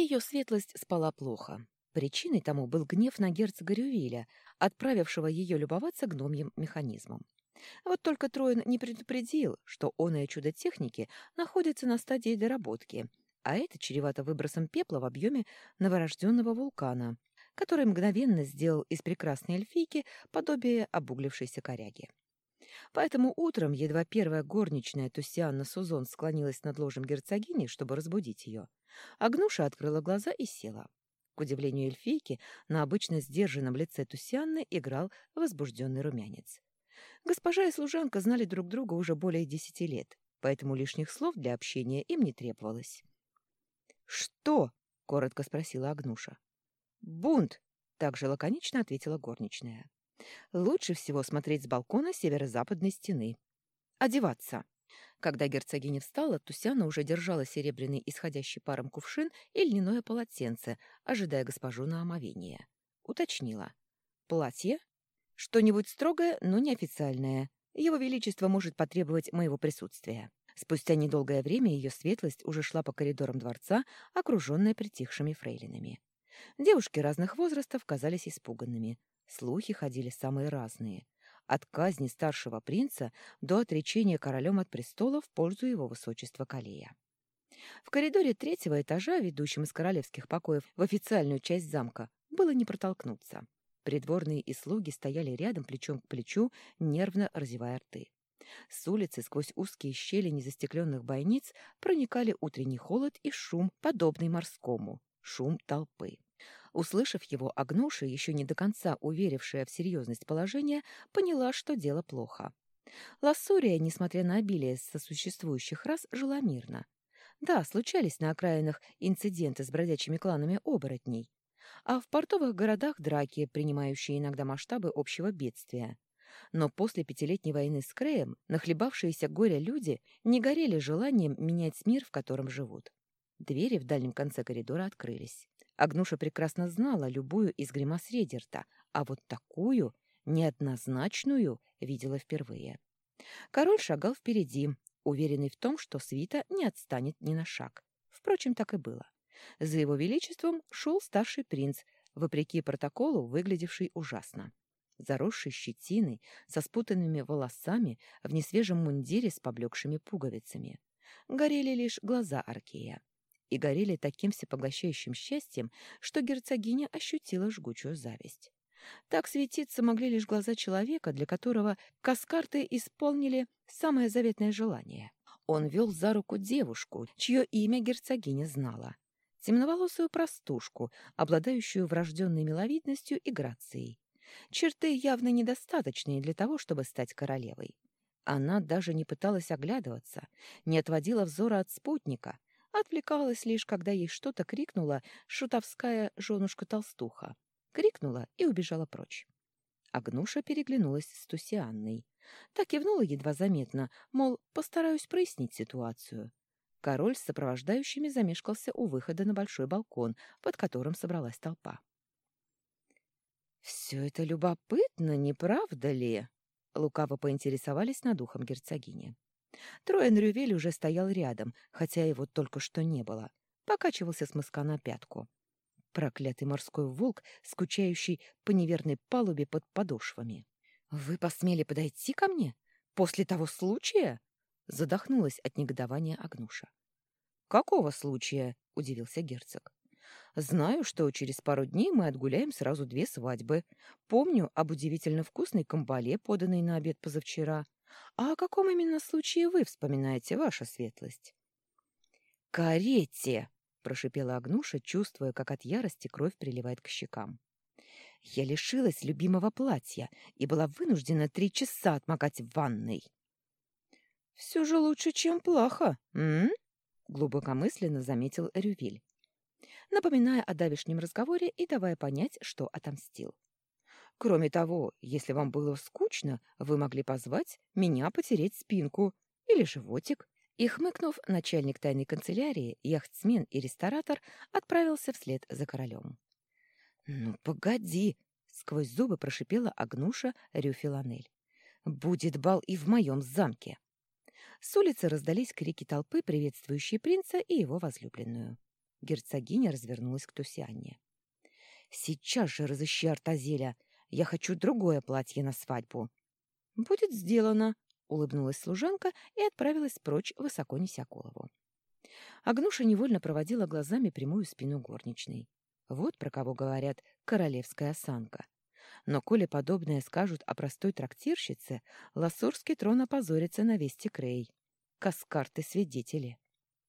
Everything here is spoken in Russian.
Ее светлость спала плохо. Причиной тому был гнев на герцога Рювиля, отправившего ее любоваться гномьим механизмом. Вот только Троин не предупредил, что оное чудо техники находится на стадии доработки, а это чревато выбросом пепла в объеме новорожденного вулкана, который мгновенно сделал из прекрасной эльфийки подобие обуглившейся коряги. Поэтому утром, едва первая горничная Тусианна Сузон склонилась над ложем герцогини, чтобы разбудить ее, Агнуша открыла глаза и села. К удивлению эльфийки, на обычно сдержанном лице Тусианны играл возбужденный румянец. Госпожа и служанка знали друг друга уже более десяти лет, поэтому лишних слов для общения им не требовалось. «Что?» — коротко спросила Агнуша. «Бунт!» — также лаконично ответила горничная. «Лучше всего смотреть с балкона северо-западной стены. Одеваться!» Когда герцогиня встала, Тусяна уже держала серебряный исходящий паром кувшин и льняное полотенце, ожидая госпожу на омовение. Уточнила. «Платье?» «Что-нибудь строгое, но неофициальное. Его Величество может потребовать моего присутствия». Спустя недолгое время ее светлость уже шла по коридорам дворца, окруженная притихшими фрейлинами. Девушки разных возрастов казались испуганными. Слухи ходили самые разные от казни старшего принца до отречения королем от престола в пользу его высочества Калея. В коридоре третьего этажа, ведущем из королевских покоев в официальную часть замка, было не протолкнуться. Придворные и слуги стояли рядом плечом к плечу, нервно разевая рты. С улицы сквозь узкие щели незастекленных бойниц проникали утренний холод и шум, подобный морскому, шум толпы. Услышав его, Агнуша, еще не до конца уверившая в серьезность положения, поняла, что дело плохо. Лассурия, несмотря на обилие сосуществующих рас, жила мирно. Да, случались на окраинах инциденты с бродячими кланами оборотней, а в портовых городах драки, принимающие иногда масштабы общего бедствия. Но после пятилетней войны с Креем нахлебавшиеся горя люди не горели желанием менять мир, в котором живут. Двери в дальнем конце коридора открылись. Агнуша прекрасно знала любую из гримас Редерта, а вот такую, неоднозначную, видела впервые. Король шагал впереди, уверенный в том, что свита не отстанет ни на шаг. Впрочем, так и было. За его величеством шел старший принц, вопреки протоколу, выглядевший ужасно. Заросший щетиной, со спутанными волосами, в несвежем мундире с поблекшими пуговицами. Горели лишь глаза Аркея и горели таким всепоглощающим счастьем, что герцогиня ощутила жгучую зависть. Так светиться могли лишь глаза человека, для которого каскарты исполнили самое заветное желание. Он вел за руку девушку, чье имя герцогиня знала. Темноволосую простушку, обладающую врожденной миловидностью и грацией. Черты явно недостаточные для того, чтобы стать королевой. Она даже не пыталась оглядываться, не отводила взора от спутника, Отвлекалась лишь, когда ей что-то крикнула шутовская женушка-толстуха. Крикнула и убежала прочь. Агнуша переглянулась с Тусианной. Так кивнула едва заметно, мол, постараюсь прояснить ситуацию. Король с сопровождающими замешкался у выхода на большой балкон, под которым собралась толпа. «Все это любопытно, не правда ли?» Лукаво поинтересовались над ухом герцогини. Троен Рювель уже стоял рядом, хотя его только что не было. Покачивался с мыска на пятку. Проклятый морской волк, скучающий по неверной палубе под подошвами. «Вы посмели подойти ко мне? После того случая?» Задохнулась от негодования Агнуша. «Какого случая?» — удивился герцог. «Знаю, что через пару дней мы отгуляем сразу две свадьбы. Помню об удивительно вкусной камбале, поданной на обед позавчера. А о каком именно случае вы вспоминаете, ваша светлость? «Карете!» — прошипела Агнуша, чувствуя, как от ярости кровь приливает к щекам. «Я лишилась любимого платья и была вынуждена три часа отмокать в ванной». «Все же лучше, чем плохо, м?» — глубокомысленно заметил Рювиль, напоминая о давешнем разговоре и давая понять, что отомстил. Кроме того, если вам было скучно, вы могли позвать меня потереть спинку или животик. И, хмыкнув, начальник тайной канцелярии, яхтсмен и ресторатор отправился вслед за королем. «Ну, погоди!» — сквозь зубы прошипела Агнуша Рюфиланель. «Будет бал и в моем замке!» С улицы раздались крики толпы, приветствующие принца и его возлюбленную. Герцогиня развернулась к Тусянне. «Сейчас же разыщи Артазеля. Я хочу другое платье на свадьбу». «Будет сделано», — улыбнулась служанка и отправилась прочь, высоко неся голову. Агнуша невольно проводила глазами прямую спину горничной. Вот про кого говорят «королевская осанка». Но коли подобное скажут о простой трактирщице, лассурский трон опозорится на весь Текрей. Каскарты свидетели.